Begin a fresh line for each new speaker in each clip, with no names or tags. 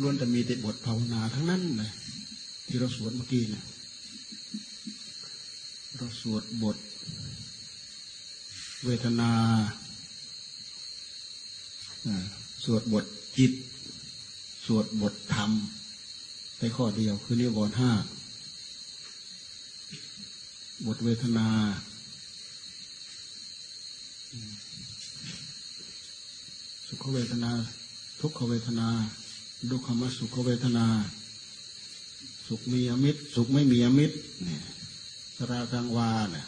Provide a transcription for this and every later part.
ล้วนแต่มีแต่บทภาวนาทั้งนั้นเลยที่เราสวดเมื่อกี้เนี่ยเราสวดบท เวทนาสวดบทจิต สวดบทธรรมในข้อเดียวคือนิวรณ์ห้าบทเวทนา สุขเวทนา ทุกขเวทนา ดุขมสุขเวทนา สุขมีอมิตร สุขไม่มีอมิตรเนี่ยสรากังวาเนี่ย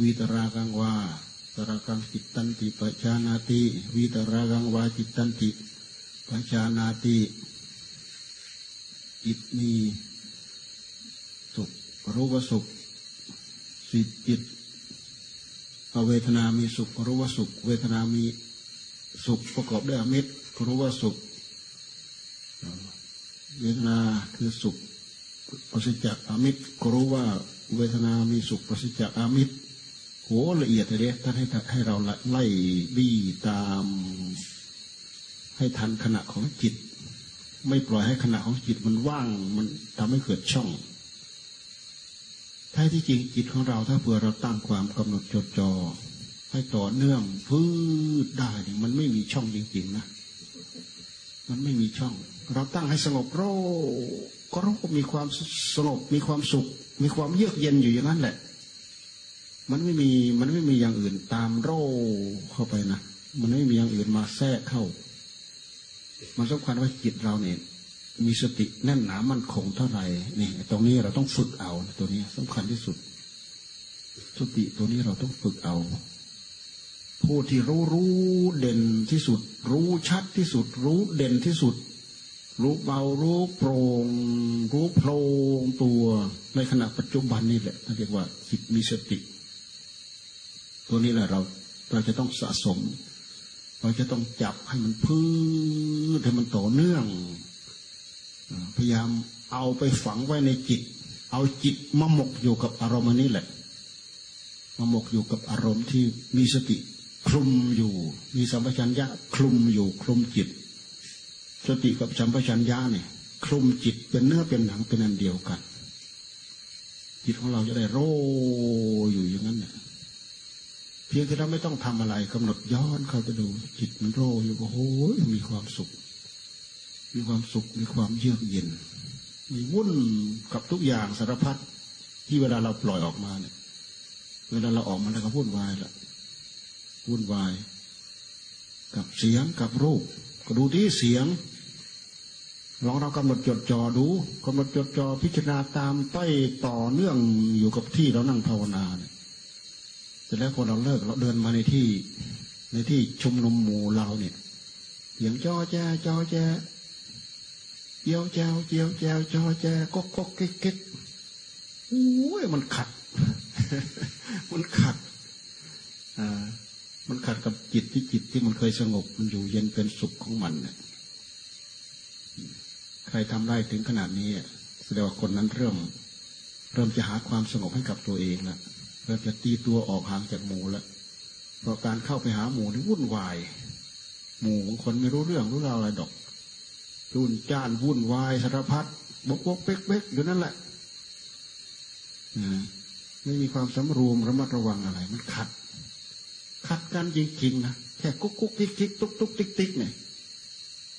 วีตรากังวาตรากังจิตตันติปัจจานาติวีตรากังวาจิตตันติปัจจานาติจิตมีสุขรู้ว่าสุขสิจิตเวทนามีสุขรู้ว่าสุข เวทนามีสุขประกอบด้วยอมิตรรู้ว่าสุข เวทนาคือสุขประสิจากอมิตรรู้ว่าเวทนามีสุขประสิจากอามิตรโหละเอียดเลยท่านให้ให้เราไล่บี้ตาม ให้ทันขณะของจิต ไม่ปล่อยให้ขณะของจิตมันว่างมันทำให้เกิดช่องท้าที่จริงจิตของเราถ้าเผื่อเราตั้งความกำหนดจดจอ่อให้ต่อเนื่องพืดได้เนี่ยมันไม่มีช่องจริงๆนะ มันไม่มีช่อง เราตั้งให้สงบโรก็รู้มีความสงบมีความสุข มีความเยือกเย็นอยู่อย่างนั้นแหละ มันไม่มีมันไม่มีอย่างอื่นตามโรเข้าไปนะมันไม่มีอย่างอื่นมาแทรกเข้า มันสำคัญว่าจิตเราเนี่ยมีสติแน่นหนามั่นคงเท่าไหร่นี่ตรงนี้เราต้องฝึกเอาตัวนี้สำคัญที่สุด สติตัวนี้เราต้องฝึกเอา ผู้ที่รู้รู้เด่นที่สุด รู้ชัดที่สุด รู้เด่นที่สุด รู้เบารู้โปร่งรู้โพลงตัวในขณะปัจจุบันนี่แหละเรียกว่าจิตมีสติ ตัวนี้แหละเราเราจะต้องสะสม เราจะต้องจับให้มันพื้นให้มันต่อเนื่อง พยายามเอาไปฝังไว้ในจิต เอาจิตมาหมกอยู่กับอารมณ์นี้แหละมาหมกอยู่กับอารมณ์ที่มีสติ คลุมอยู่ มีสัมปชัญญะคลุมอยู่คลุมจิต สติกับสัมปชัญญะเนี่ยคลุมจิตเป็นเนื้อเป็นหนังเป็นอันเดียวกัน จิตของเราจะได้โรอยู่อย่างนั้นเนี่ยเพียงแค่เราไม่ต้องทำอะไรกำหนดย้อนเข้าไปดู จิตมันโรอยู่โอ้โหมีความสุข มีความสุขมีความเยือกเย็น มีวุ่นกับทุกอย่างสารพัดที่เวลาเราปล่อยออกมาเนี่ย เวลาเราออกมาแล้วก็วุ่นวายละ วุ่นวาย กับเสียงกับรูป ก็ดูที่เสียงลองเรากำหนดจดจ่อดูกำหนดจดจ่อพิจารณาตามต้อยต่อเนื่องอยู่กับที่เรานั่งภาวนาเนี่ยเสร็จแล้วพอเราเลิกเราเดินมาในที่ในที่ชุมนุมหมู่เราเนี่ยเสียงจอแจจอแจเจียวแจวเจียวแจวจอแจก็ก็เก๊กเก๊กโอ้ยมันขัด มันขัดอ่า มันขัดกับจิตที่จิตที่มันเคยสงบ มันอยู่เย็นเป็นสุขของมันเนี่ยใครทำได้ถึงขนาดนี้แสดงว่าคนนั้นเริ่ม เริ่มจะหาความสงบให้กับตัวเองแล้วเริ่มจะตีตัวออกห่างจากหมู่แล้วเพราะการเข้าไปหาหมู่นี่วุ่นวาย หมู่ของคนไม่รู้เรื่องรู้ราวอะไรดอกรุ่นจ้านวุ่นวายสารพัดบกบกเป๊กเป๊กอยู่นั่นแหละไม่มีความสำรวมระมัดระวังอะไร มันขัด ขัดกันจริงๆนะแค่กุ๊กกุ๊กติ๊กติ๊กตุ๊กตุ๊กติ๊กติ๊กเนี่ย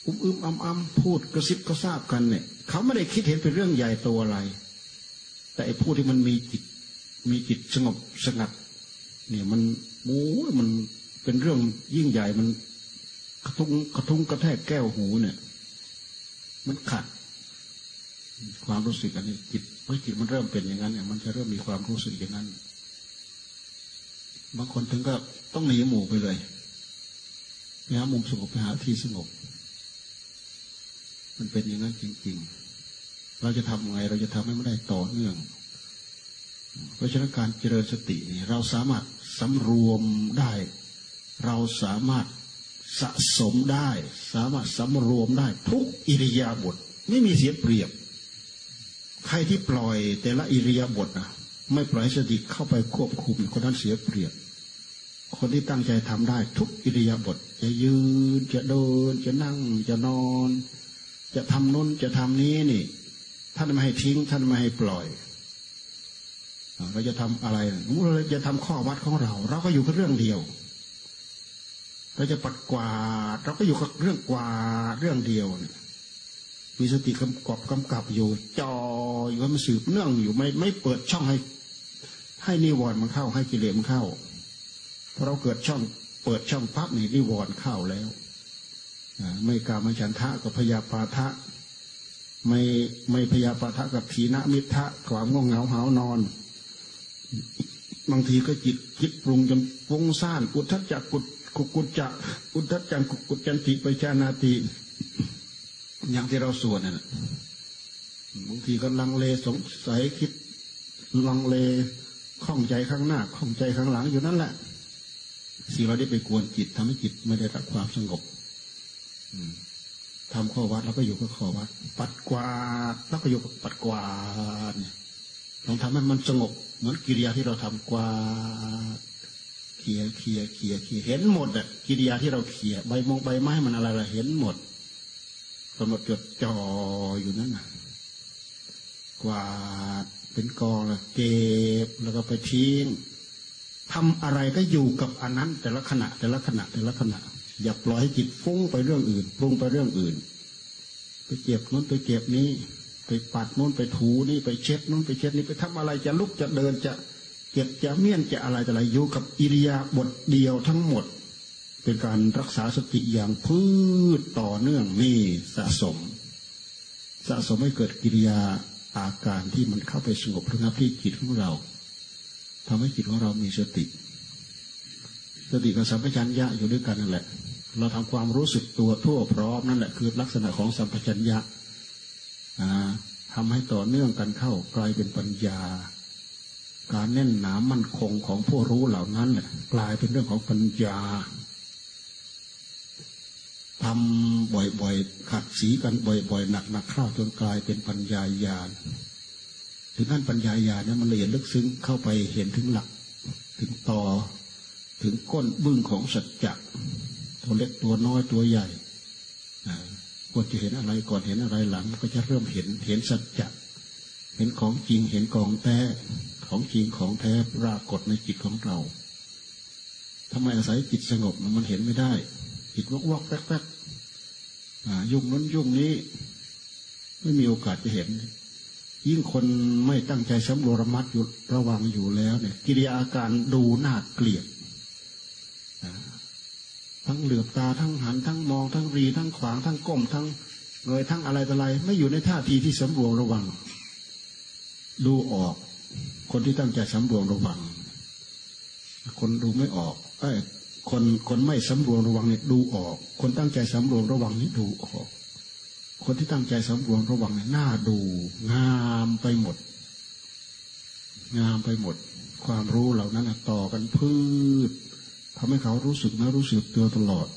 อุ้มอึมอำอำพูดกระซิบกระซาบกันเนี่ย เขาไม่ได้คิดเห็นเป็นเรื่องใหญ่โตอะไร แต่ไอ้ผู้ที่มันมีจิต มีจิตสงบสงัด เนี่ยมันโอ้มันเป็นเรื่องยิ่งใหญ่มันกระทุ้งกระทุ้งกระแทกแก้วหูเนี่ย มันขัด ความรู้สึกอันนี้จิตเมื่อจิตมันเริ่มเป็นอย่างนั้นเนี่ยมันจะเริ่มมีความรู้สึกอย่างนั้น บางคนถึงก็ต้องหนีหมู่ไปเลยไปหามุมสงบไปหาที่สงบ มันเป็นอย่างนั้นจริง ๆ เราจะทำไง เราจะทำให้มันได้ต่อเนื่อง เพราะฉะนั้นการเจริญสตินี่เราสามารถสำรวมได้ เราสามารถสะสมได้ สามารถสำรวมได้ ทุกอิริยาบถไม่มีเสียเปรียบ ใครที่ปล่อยแต่ละอิริยาบถนะไม่ปล่อยสติเข้าไปควบคุมคนนั้นเสียเปรียบ คนที่ตั้งใจทำได้ทุกอิริยาบถจะยืนจะเดิน จะนั่งจะนอน จะทำน้นจะทำนี้นี่ ท่านไม่ให้ทิ้ง ท่านไม่ให้ปล่อยเราจะทำอะไรเราจะทำข้อวัดของเรา เราก็อยู่กับเรื่องเดียว เราจะปัดกวาดเราก็อยู่กับเรื่องกวาดเรื่องเดียวมีสติกำกับกำกับอยู่จออยู่มันสืบเนื่องอยู่ไม่ไม่เปิดช่องให้ ให้นิวรณ์มันเข้าให้กิเลสมันเข้า พอเราเกิดช่องเปิดช่องพับนี่นิวรณ์เข้าแล้วไม่กามฉันทะกับพยาปาทะไม่ไม่พยาปาทะกับทีนมิทะความง่วงเหงาหานอน บางทีก็จิตคิดปรุงจนฟุ้งซ่านอุทธจักกุกุกุจจะอุทธจังกุกุจันติไปชานาติ อย่างที่เราสวดน่ะบางทีก็ลังเลสงสัยคิดลังเลข้องใจข้างหน้าข้องใจข้างหลังอยู่นั่นแหละ สิ่งเราได้ไปกวนจิตทำให้จิตไม่ได้รับความสงบทำข้อวัดแล้วก็อยู่กับข้อวัด ปัดกวาดแล้วก็อยู่กับปัดกวาดเนี่ยลองทำให้มันสงบ เหมือนกิริยาที่เราทำกวาดเขี่ยเขี่ยเขี่ยเขี่ยเห็นหมดอะกิริยาที่เราเขี่ยใบมงใบไม้มันอะไรเราเห็นหมดกำหนดจดจ่ออยู่นั่นน่ะกวาดเป็นกองแล้วเก็บแล้วก็ไปทิ้ง ทำอะไรก็อยู่กับอันนั้น แต่ละขณะแต่ละขณะแต่ละขณะ อย่าปล่อยให้จิตฟุ้งไปเรื่องอื่นฟุ้งไปเรื่องอื่น ไปเก็บนู้นไปเก็บนี้ ไปปัดนู้นไปถูนี่ไปเช็ดนู้นไปเช็ดนี้ไปทำอะไรจะลุกจะเดินจะเก็บจะเมี่ยนจะอะไรจะอะไรอยู่กับอิริยาบถเดียวทั้งหมด เป็นการรักษาสติอย่างพืชต่อเนื่องนี่สะสม สะสมให้เกิดกิริยาอาการที่มันเข้าไปสงบระงับที่จิตของเรา ทำให้จิตของเรามีสติ สติกับสัมปชัญญะอยู่ด้วยกันนั่นแหละ เราทำความรู้สึกตัวทั่วพร้อมนั่นแหละคือลักษณะของสัมปชัญญะทำให้ต่อเนื่องกันเข้ากลายเป็นปัญญา การแน่นหนามั่นคงของผู้รู้เหล่านั้นแหละกลายเป็นเรื่องของปัญญาทำบ่อยๆ ขัดสีกันบ่อยๆ หนักๆเข้าจนกลายเป็นปัญญาญาณ ถึงขั้นปัญญาญาณนั้นมันละเอียดลึกซึ้งเข้าไปเห็นถึงหลัก ถึงต่อถึงก้นบึ้งของสัจจะตัวเล็กตัวน้อยตัวใหญ่ควรจะเห็นอะไรก่อนเห็นอะไรหลัง ก็จะเริ่มเห็นเห็นสัจจะเห็นของจริงเห็นกองแท้ของจริงของแท้ปรากฏในจิตของเราทำไมอาศัยจิตสงบมันเห็นไม่ได้ จิตวอกวอกแป๊กแป๊กยุ่งนั้นยุ่งนี้ ไม่มีโอกาสจะเห็น ยิ่งคนไม่ตั้งใจสำรวจระมัดอยู่ระวังอยู่แล้วเนี่ย กิริยาอาการดูน่าเกลียดทั้งเหลือบตาทั้งหันทั้งมองทั้งรีทั้งขวางทั้งก้มทั้งเงยทั้งอะไรต่ออะไร ไม่อยู่ในท่าทีที่สำรวจระวัง ดูออก คนที่ตั้งใจสำรวจระวัง คนดูไม่ออกเอ้คนคนไม่สำรวมระวังเนี่ยดูออก คนตั้งใจสำรวมระวังนี่ดูออก คนที่ตั้งใจสำรวมระวังเนี่ยน่าดู งามไปหมด งามไปหมด ความรู้เหล่านั้นต่อกันพืชทำให้เขารู้สึกนะรู้สึกตัวตลอด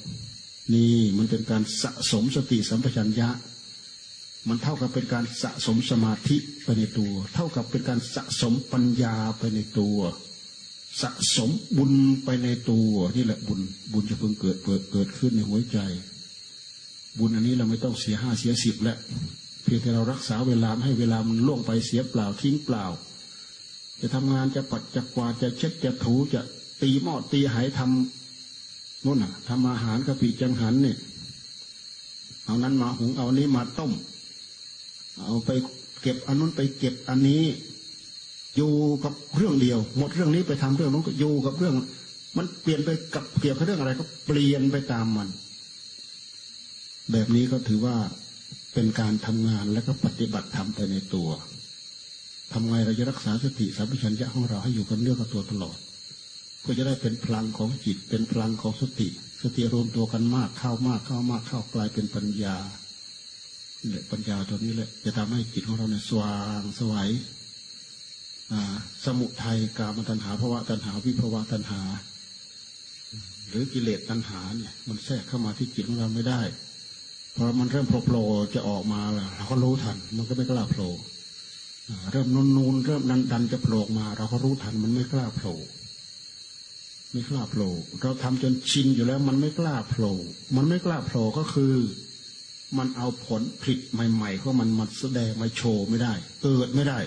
นี่มันเป็นการสะสมสติสัมปชัญญะ มันเท่ากับเป็นการสะสมสมาธิไปในตัว เท่ากับเป็นการสะสมปัญญาไปในตัว สะสมบุญไปในตัว นี่แหละบุญบุญจะเพิ่งเกิดเปิดเกิดขึ้นในหัวใจ บุญอันนี้เราไม่ต้องเสียห้าเสียสิบแล้วเพียงแต่เรารักษาเวลาให้เวลามันล่วงไปเสียเปล่าทิ้งเปล่า จะทำงานจะปัดจะกวาดจะเช็ดจะถูจะตีหม้อตีหายทำนู่นน่ะทำอาหารกะปิจังหันเนี่ยเอานั้นมาหุงเอานี้มาต้ม เอาไปเก็บอันนู้นไปเก็บอันนี้ อยู่กับเรื่องเดียว หมดเรื่องนี้ไปทำเรื่องนู้นก็อยู่กับเรื่อง มันเปลี่ยนไปกับเกี่ยวกับเรื่องอะไรก็เปลี่ยนไปตามมัน แบบนี้ก็ถือว่าเป็นการทำงานและก็ปฏิบัติธรรมไปในตัวทำไงเราจะรักษาสติสัมปชัญญะของเราให้อยู่กับเรื่อกับตัวตลอดก็จะได้เป็นพลังของจิต เป็นพลังของสติ สติรวมตัวกันมากเข้ามากเข้ามากเข้ากลายเป็นปัญญาเนี่ยปัญญาตัวนี้แหละจะทำให้จิตของเราเนี่ยสว่างสวัยสมุทัยกามตัณหาภาวะตัณหาวิภาวะตัณหา หรือกิเลสตัณหาเนี่ย มันแทรกเข้ามาที่จิตของเราไม่ได้ พอมันเริ่มโผล่จะออกมาเราก็รู้ทัน มันก็ไม่กล้าโผล่เริ่มนูนนูนเริ่มดันดันจะโผล่มา เราก็รู้ทันมันไม่กล้าโผล่ไม่กล้าโผล่เราทำจนชินอยู่แล้ว มันไม่กล้าโผล่มันไม่กล้าโผล่ก็คือ มันเอาผลผลิตใหม่ๆของมันมาแสดงมาโชว์ไม่ได้ เกิดไม่ได้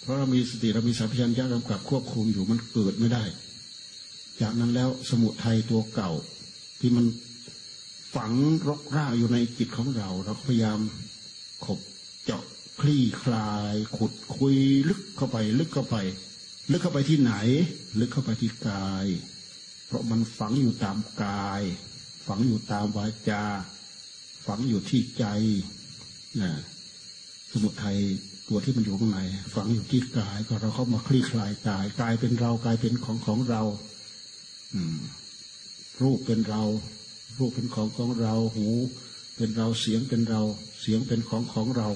เพราะเรามีสติเรามีสัพพัญญะกำกับควบคุมอยู่มันเกิดไม่ได้ จากนั้นแล้วสมุทัยตัวเก่าที่มัน ฝังรกรากอยู่ในจิตของเรา เราพยายามขบเจาะคลี่คลาย ขุดคุยลึกเข้าไป ลึกเข้าไป ลึกเข้าไปที่ไหน ลึกเข้าไปที่กาย เพราะมันฝังอยู่ตามกาย ฝังอยู่ตามวาจา ฝังอยู่ที่ใจนะสมุทัยตัวที่มันอยู่ข้างในฝังอยู่ที่กายก็เราเข้ามาคลี่คลายกายกายเป็นเรากายเป็นของของเรา อืมรูปเป็นเรา รูปเป็นของของเรา หู เป็นเรา เสียงเป็นเรา เสียงเป็นของของเรา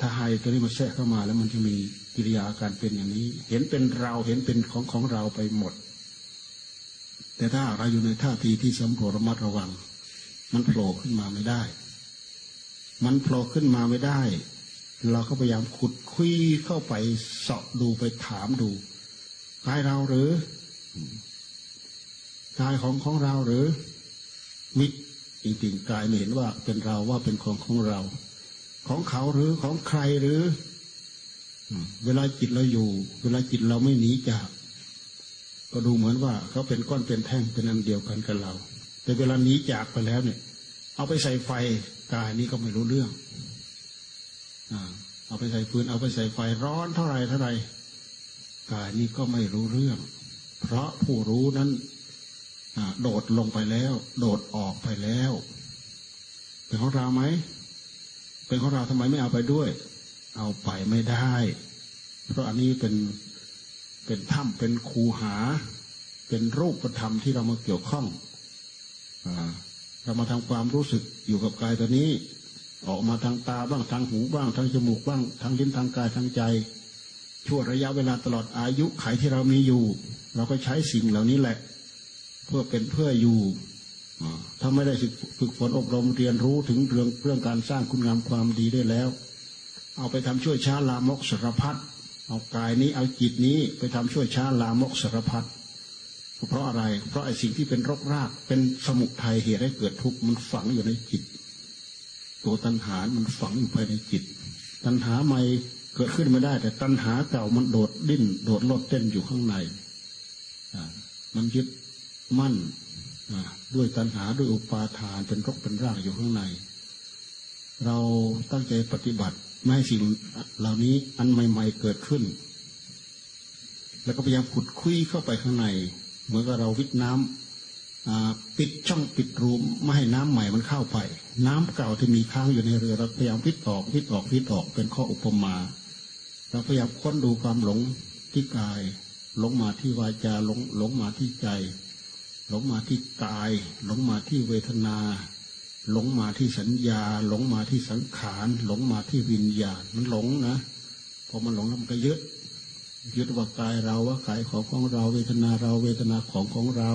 ถ้าให้ตัวนี้มาแทรกเข้ามาแล้วมันจะมีกิริยาการเป็นอย่างนี้ เห็นเป็นเรา เห็นเป็นของของเราไปหมด แต่ถ้าเราอยู่ในท่าทีที่สำรวจระมัดระวัง มันโผล่ขึ้นมาไม่ได้ มันโผล่ขึ้นมาไม่ได้ เราก็พยายามขุดคุยเข้าไปสอบดูไปถามดูกายเราหรือ กายของของเราหรือมิจริงๆกายไม่เห็นว่าเป็นเราว่าเป็นของของเรา ของเขาหรือของใครหรือเวลาจิตเราอยู่ เวลาจิตเราไม่หนีจาก ก็ดูเหมือนว่าเขาเป็นก้อนเป็นแท่งเป็นอันเดียวกันกับเรา แต่เวลาหนีจากไปแล้วเนี่ย เอาไปใส่ไฟกายนี้ก็ไม่รู้เรื่องเอาไปใส่ฟืนเอาไปใส่ไฟร้อนเท่าไรเท่าไรกายนี้ก็ไม่รู้เรื่อง เพราะผู้รู้นั้น โดดลงไปแล้ว โดดออกไปแล้ว เป็นของเราไหม เป็นของเราทำไมไม่เอาไปด้วย เอาไปไม่ได้ เพราะอันนี้เป็นเป็นถ้ำเป็นคูหา เป็นรูปธรรมที่เรามาเกี่ยวข้องเรามาทำความรู้สึกอยู่กับกายตัวนี้ ออกมาทางตาบ้างทางหูบ้างทางจมูกบ้างทางลิ้นทางกายทางใจชั่วระยะเวลาตลอดอายุไขที่เรามีอยู่ เราก็ใช้สิ่งเหล่านี้แหละ เพื่อเป็นเพื่ออยู่ถ้าไม่ได้ฝึกฝนอบรมเรียนรู้ถึงเรื่องเรื่องการสร้างคุณงามความดีได้แล้ว เอาไปทำช่วยช้าลามกสารพัดเอากายนี้เอาจิตนี้ไปทำช่วยช้าลามกสารพัดเพราะอะไร เพราะไอ้สิ่งที่เป็นรกราก เป็นสมุทัยเหตุให้เกิดทุกข์มันฝังอยู่ในจิต ตัวตัณหา มันฝังอยู่ภายในจิต ตัณหาใหม่เกิดขึ้นไม่ได้ แต่ตัณหาเก่ามันโดดดิ้น โดดโลดเต้นอยู่ข้างในมันยึด มั่นด้วยตัณหาด้วยอุปาทานเป็นรกเป็นรากอยู่ข้างใน เราตั้งใจปฏิบัติไม่ให้สิ่งเหล่านี้อันใหม่ ๆเกิดขึ้น แล้วก็พยายามขุดคุยเข้าไปข้างใน เหมือนกับเราวิทน้ำปิดช่องปิดรูมไม่ให้น้ำใหม่มันเข้าไป น้ำเก่าที่มีค้างอยู่ในเรือเราพยายามวิทออกวิทออกวิทออกเป็นข้ออุปมา เราพยายามค้นดูความหลงที่กาย หลงมาที่วาจาหลงหลงมาที่ใจ หลงมาที่กาย หลงมาที่เวทนา หลงมาที่สัญญา หลงมาที่สังขารหลงมาที่วิญญาณมันหลงนะพอมันหลงแล้วมันก็ยึดยึดว่ากายเราว่ากายของของเรา เวทนาเราเวทนาของของเรา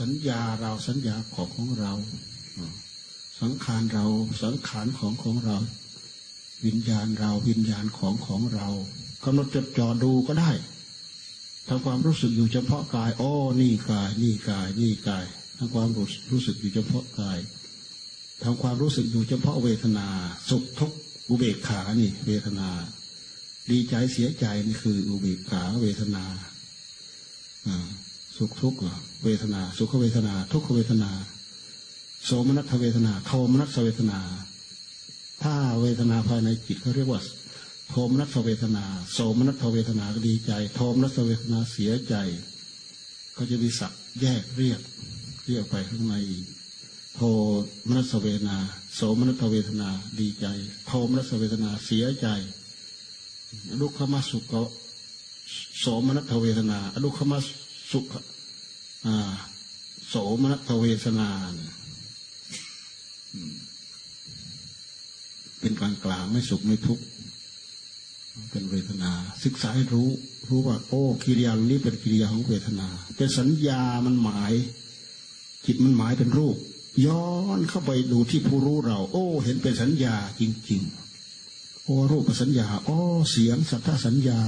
สัญญาเราสัญญาของของเรา สังขารเราสังขารของของเรา วิญญาณเราวิญญาณของของเรากำหนดจดจ่อดูก็ได้ ทำความรู้สึกอยู่เฉพาะกายอ้อนี่กาย นี่กาย นี่กายทำความรู้สึกอยู่เฉพาะกายทำความรู้สึกอยู่เฉพาะเวทนา สุขทุกข์อุเบกขานี่ เวทนา ดีใจเสียใจนี่คือ อุเบกขาเวทนาสุขทุกข์เวทนา สุขเวทนา ทุกขเวทนาโสมนัสเวทนาโทมนัสเวทนา ถ้าเวทนาภายในจิตเขาเรียกว่า โทมนัสเวทนา โสมนัสเวทนาก็ดีใจ โทมนัสเวทนาเสียใจ ก็จะมีศัพท์แยกเรียกเรียกไปข้างในอีกโทมนัสเวทนา โสมนัสเวทนาดีใจ โทมนัสเวทนาเสียใจลุกขมาสุขก็โสมนัสเวทนาลุกขมาสุขโสมนัสเวทนาเป็นกลางกลางไม่สุขไม่ทุกข์ เป็นเวทนา ศึกษาให้รู้ รู้ว่า โอ้กิริยานี้เป็นกิริยาของเวทนา เป็นสัญญามันหมาย จิตมันหมายเป็นรูป ย้อนเข้าไปดูที่ผู้รู้เรา โอ้ เห็นเป็นสัญญาจริง ๆ โอ้รูปสัญญาโอ้เสียงสัทธสัญญา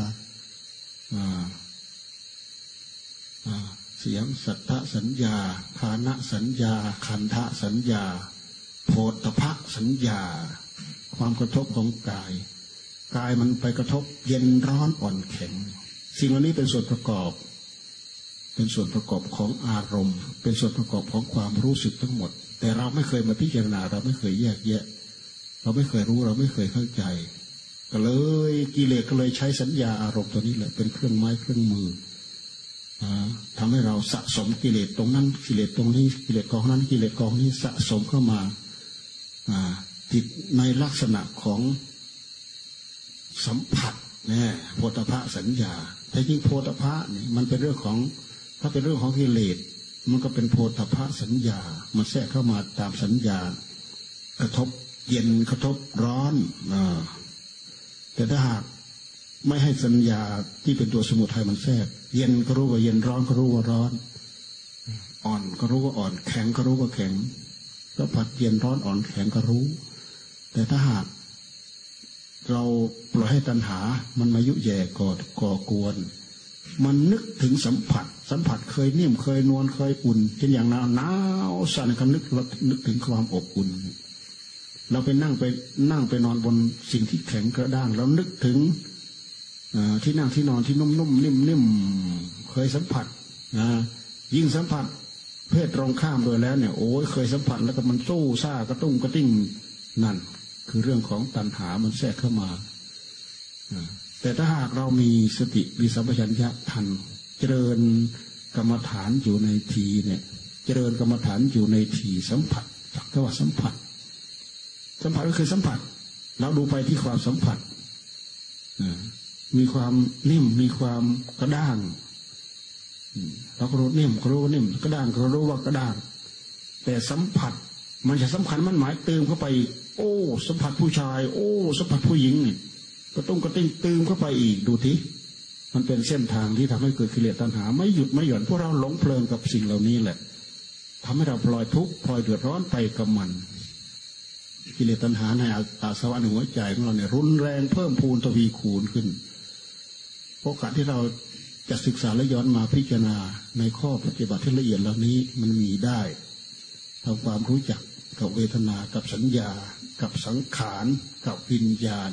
อ่าเสียงสัทธสัญญาคานะสัญญา คันทะสัญญา โพธพะสัญญา ความกระทบของกาย กายมันไปกระทบเย็นร้อนอ่อนแข็ง สิ่งเหล่านี้เป็นส่วนประกอบ เป็นส่วนประกอบของอารมณ์ เป็นส่วนประกอบของความรู้สึกทั้งหมด แต่เราไม่เคยมาพิจารณาเราไม่เคยแยกแยะ เราไม่เคยรู้เราไม่เคยเข้าใจ ก็เลยกิเลสก็เลยใช้สัญญาอารมณ์ตัวนี้แหละเป็นเครื่องไม้เครื่องมือทำให้เราสะสมกิเลสตรงนั้นกิเลสตรงนี้กิเลสกองนั้นกิเลสกองนี้สะสมเข้ามาติดในลักษณะของ สัมผัสเนี่ยโพธพะสัญญาแต่จริงโพธพะนี่มันเป็นเรื่องของ ถ้าเป็นเรื่องของกิเลสมันก็เป็นโพธพะสัญญา มันแทรกเข้ามาตามสัญญา กระทบเย็นกระทบร้อนอแต่ถ้าหากไม่ให้สัญญาที่เป็นตัวสมุทัยมันแทรก เย็นก็รู้ว่าเย็นร้อนก็รู้ว่าร้อน อ่อนก็รู้ว่าอ่อน แข็งก็รู้ว่าแข็งก็ผัดเย็นร้อนอ่อนแข็งก็รู้ แต่ถ้าหาก เราปล่อยให้ตัณหา มันมายุแย่ก่อก่อกวน มันนึกถึงสัมผัส สัมผัสเคยนิ่มเคยนวลเคยอุ่นเช่นอย่างหนาวหนาวสั่นกันนึกเรานึกถึงความอบอุ่น เราไปนั่งไปนั่งไปนอนบนสิ่งที่แข็งกระด้างเรานึกถึงที่นั่งที่นอนที่นุ่มๆนิ่มๆเคยสัมผัสนะยิ่งสัมผัส เพศตรงข้ามโดยแล้วเนี่ยโอ้ยเคยสัมผัสแล้วก็มันสู้ซ่ากระตุ้งกระติ้งนั่น คือเรื่องของตัณหามันแทรกเข้ามาแต่ถ้าหากเรามีสติมีสัมปชัญญะทัน เจริญกรรมฐานอยู่ในทีเนี่ยเจริญกรรมฐานอยู่ในทีสัมผัสสักแต่ว่าสัมผัส สัมผัสก็คือสัมผัส เราดูไปที่ความสัมผัสมีความนิ่มมีความกระด้างเราก็รู้นิ่มก็รู้ว่านิ่มกระด้างก็รู้ว่ากระด้าง แต่สัมผัส มันจะสำคัญมันหมายเติมเข้าไป โอ้ สัมผัสผู้ชาย โอ้ สัมผัสผู้หญิงนี่ก็ต้องกระติ้งเติมเข้าไปอีกดูทีมันเป็นเส้นทางที่ทำให้เกิดกิเลสตัณหา ไม่หยุดไม่หย่อนพวกเราหลงเพลินกับสิ่งเหล่านี้แหละทำให้เราปล่อยทุกข์ปล่อยเดือดร้อนไปกับมัน กิเลสตัณหาในอาสวะหัวใจของเราเนี่ยรุนแรงเพิ่มพูนทวีคูณขึ้นโอกาสที่เราจะศึกษาและย้อนมาพิจารณาในข้อปฏิบัติที่ละเอียดเหล่านี้มันมีได้ทำความรู้จักกับเวทนากับสัญญา กับสังขารกับวิญญาณ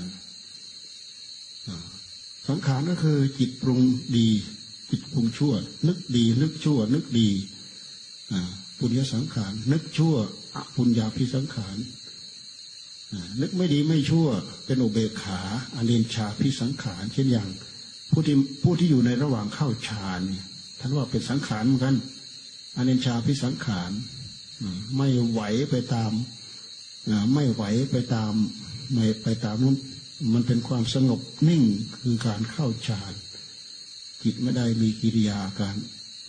สังขารก็คือจิตปรุงดี จิตปรุงชั่ว นึกดี นึกชั่ว นึกดีปุญญาสังขาร นึกชั่วอปุญญาพิสังขารนึกไม่ดีไม่ชั่ว เป็นอุเบกขาอเนนชาพิสังขาร เช่นอย่างผู้ที่ผู้ที่อยู่ในระหว่างเข้าฌานท่านว่าเป็นสังขารเหมือนกันอเนชาพิสังขารไม่ไหวไปตาม ไม่ไหวไปตามไม่ไปตามนั้นมันเป็นความสงบนิ่งคือการเข้าฌานจิตไม่ได้มีกิริยาการ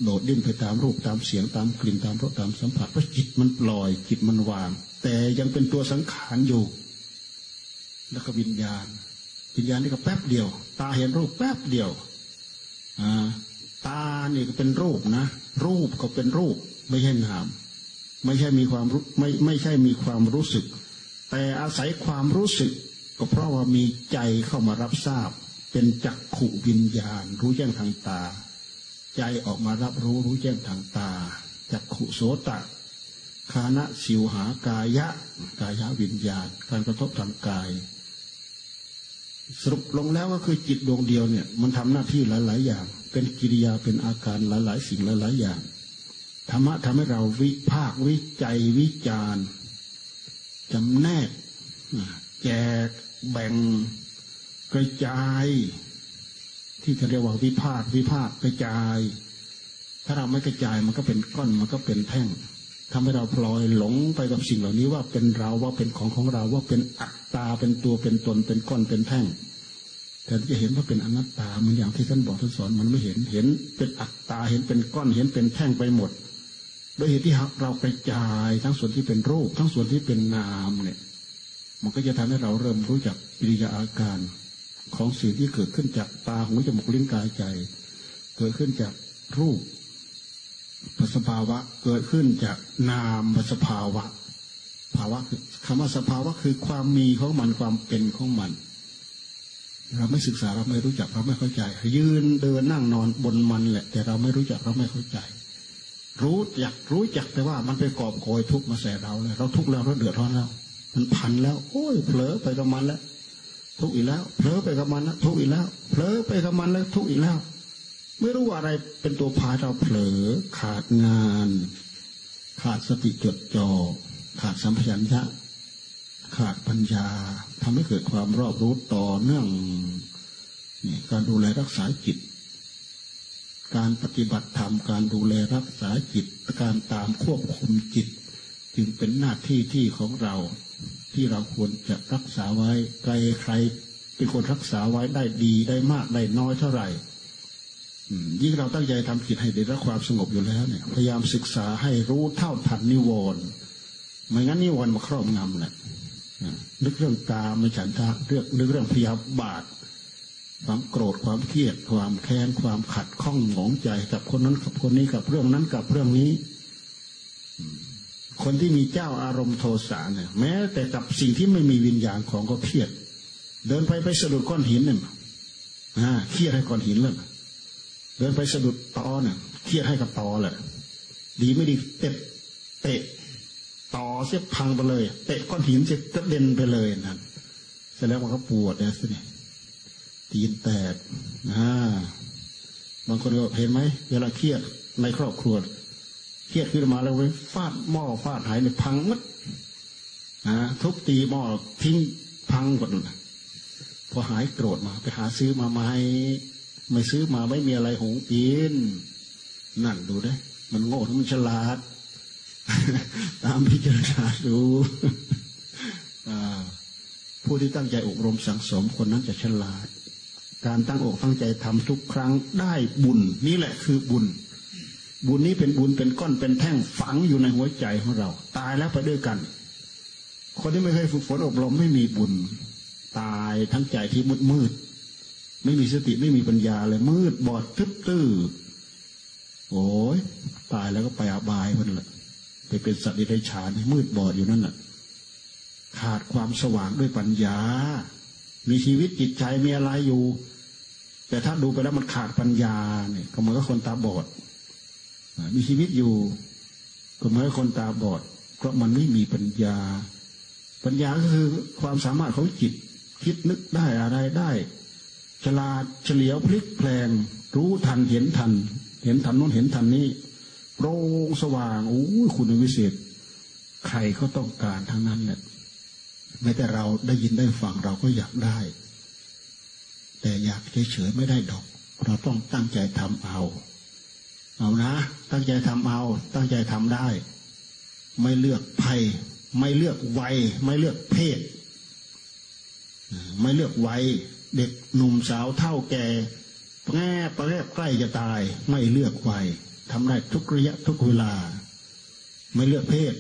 โดดดิ้นไปตามรูปตามเสียงตามกลิ่นตามรสตามสัมผัสเพราะจิตมันปล่อยจิตมันวาง แต่ยังเป็นตัวสังขารอยู่ แล้วก็วิญญาณ วิญญาณนี่ก็แป๊บเดียว ตาเห็นรูปแป๊บเดียวตานี่ก็เป็นรูปนะ รูปก็เป็นรูปไม่ใช่นาม ไม่ใช่มีความรู้ไม่ไม่ใช่มีความรู้สึก แต่อาศัยความรู้สึก ก็เพราะว่ามีใจเข้ามารับทราบ เป็นจักขุวิญญาณ รู้แจ้งทางตา ใจออกมารับรู้รู้แจ้งทางตาจักขุโสตะคานะสิวหากายะ กายะวิญญาณ การกระทบทางกาย สรุปลงแล้วก็คือจิตดวงเดียวเนี่ย มันทำหน้าที่หลาย ๆ อย่าง เป็นกิริยาเป็นอาการหลาย ๆ สิ่งหลาย ๆ อย่าง ธรรมะทำให้เราวิภาควิจัยวิจารจำแนกแจกแบ่งกระจาย ที่เขาเรียกว่าวิภาควิภาคกระจาย ถ้าเราไม่กระจายมันก็เป็นก้อนมันก็เป็นแท่งทำให้เราพลอยหลงไปกับสิ่งเหล่านี้ว่าเป็นเราว่าเป็นของของเราว่าเป็นอัตตาเป็นตัวเป็นตนเป็นก้อนเป็นแท่งแต่จะเห็นว่าเป็นอนัตตาเหมือนอย่างที่ท่านบอกท่านสอนมันไม่เห็นเห็นเป็นอัตตาเห็นเป็นก้อนเห็นเป็นแท่งไปหมด โดยเหตุที่เรากระจายทั้งส่วนที่เป็นรูป ทั้งส่วนที่เป็นนามเนี่ยมันก็จะทำให้เราเริ่มรู้จักปิริยาอาการของสิ่งที่เกิดขึ้นจากตาหูจมูกลิ้นกายใจ เกิดขึ้นจากรูปสภาวะเกิดขึ้นจากนามสภาวะ ภาวะคือคำว่าสภาวะคือความมีของมันความเป็นของมัน เราไม่ศึกษาเราไม่รู้จักเราไม่เข้าใจ ยืนเดินนั่งนอนบนมันแหละ แต่เราไม่รู้จักเราไม่เข้าใจ รู้จักรู้จักแต่ว่ามันไปกอบโกยทุกมาใส่เราเลยเราทุกแล้วเราเดือดร้อนแล้ว มันพันแล้ว โอ้ยเผลอไปกับมันแล้ว ทุกอีกแล้วเผลอไปกับมันแล้วทุกอีกแล้วเผลอไปกับมันแล้วทุกอีกแล้ว ไม่รู้ว่าอะไรเป็นตัวพาเราเผลอขาดงาน ขาดสติจดจ่อขาดสัมผัสัญญะขาดปัญญาทำให้เกิดความรอบรู้ต่อเนื่องนี่การดูแลรักษาจิต การปฏิบัติธรรมการดูแลรักษาจิต การตามควบคุมจิต จึงเป็นหน้าที่ที่ของเรา ที่เราควรจะรักษาไว้ใครใครเป็นคนรักษาไว้ได้ดีได้มากได้น้อยเท่าไหร่ยิ่งเราตั้งใจทำจิตให้ได้รับความสงบอยู่แล้วเนี่ย พยายามศึกษาให้รู้เท่าทันนิวรณ์ไม่งั้นนิวรณ์มาครอบงำแหละนึกเรื่องตาไม่ฉันทะเรื่องนึกเรื่องพยาบาท ความโกรธความเครียดความแค้นความขัดข้องหงองใจกับคนนั้นกับคนนี้กับเรื่องนั้นกับเรื่องนี้ คนที่มีเจ้าอารมณ์โทสะเนี่ย แม้แต่กับสิ่งที่ไม่มีวิญญาณของก็เครียด เดินไปไปสะดุดก้อนหินเนี่ยอ่าเครียดให้ก้อนหินเลยเดินไปสะดุดตอเนี่ยเครียดให้กับตอแหละดีไม่ดีเตะเตะต่อเสียพังไปเลย เตะก้อนหินเสียกระเด็นไปเลยนั่นเสร็จแล้วมันก็ปวดนะสิ ตีนแตกอ่าบางคนก็เห็นไหมเวลาเครียดในครอบครัวเครียดขึ้นมาแล้วไปฟาดหม้อฟาดหายในพังมัดนะทุบตีหม้อทิ้งพังหมดพอหายโกรธมา ไปหาซื้อมาใหม่ไม่ซื้อมาไม่มีอะไรหงกินนั่นดูได้ มันโง่ทั้งมันฉลาด ตามพิจารณาดูผู้ที่ตั้งใจอบรมสังสมคนนั้นจะฉลาด การตั้งอกตั้งใจทำทุกครั้งได้บุญ นี่แหละคือบุญ บุญนี้เป็นบุญเป็นก้อนเป็นแท่งฝังอยู่ในหัวใจของเรา ตายแล้วไปด้วยกัน คนที่ไม่เคยฝึกฝนอบรมไม่มีบุญ ตายทั้งใจที่มืดมืดไม่มีสติไม่มีปัญญาเลยมืดบอดทึบตื้อโอ้ยตายแล้วก็ไปอาบายมันแหละไปเป็นสัตว์ในฉานมืดบอดอยู่นั่นแหละขาดความสว่างด้วยปัญญา มีชีวิตจิตใจมีอะไรอยู่ แต่ถ้าดูไปแล้วมันขาดปัญญาเนี่ยก็เหมือนกับคนตาบอด มีชีวิตอยู่ ก็เหมือนกับคนตาบอด เพราะมันไม่มีปัญญา ปัญญาก็คือความสามารถของจิต คิดนึกได้อะไรได้ฉลาดเฉลียวพลิกแปลง รู้ทันเห็นทัน เห็นทันโน้นเห็นทันนี้โปร่งสว่างโอ้คุณวิเศษ ใครก็ต้องการทั้งนั้นแหละ แม้แต่เราได้ยินได้ฟังเราก็อยากได้ แต่อยากเฉยๆไม่ได้ดอก เราต้องตั้งใจทำเอา เอานะ ตั้งใจทำเอา ตั้งใจทำได้ ไม่เลือกภัย ไม่เลือกวัย ไม่เลือกเพศ ไม่เลือกวัย เด็กหนุ่มสาวเท่าแก่แง่ประแรกใกล้จะตาย ไม่เลือกวัยทำได้ทุกระยะทุกเวลา ไม่เลือกเพศ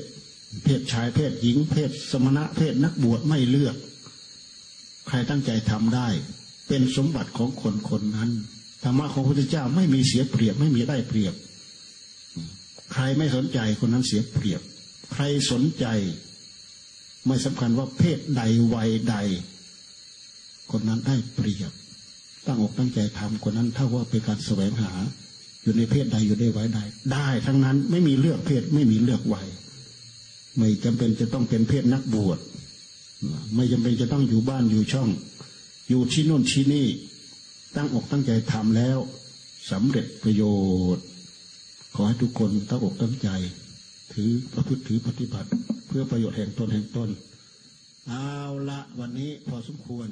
เพศชายเพศหญิง เพศสมณะเพศนักบวชไม่เลือก ใครตั้งใจทำได้ เป็นสมบัติของคนคนนั้นธรรมะของพระพุทธเจ้าไม่มีเสียเปรียบไม่มีได้เปรียบ ใครไม่สนใจคนนั้นเสียเปรียบ ใครสนใจ ไม่สำคัญว่าเพศใดวัยใด คนนั้นได้เปรียบ ตั้งอกตั้งใจทำคนนั้นเท่าว่าเป็นการแสวงหา อยู่ในเพศใดอยู่ในวัยใด ได้ทั้งนั้นไม่มีเลือกเพศไม่มีเลือกวัย ไม่จำเป็นจะต้องเป็นเพศนักบวช ไม่จำเป็นจะต้องอยู่บ้านอยู่ช่อง อยู่ที่นู่นที่นี่ ตั้งอกตั้งใจทำแล้วสำเร็จประโยชน์ ขอให้ทุกคนตั้งอกตั้งใจ ถือประพฤติถือปฏิบัติ เพื่อประโยชน์แห่งตนแห่งตนเอาละวันนี้พอสมควร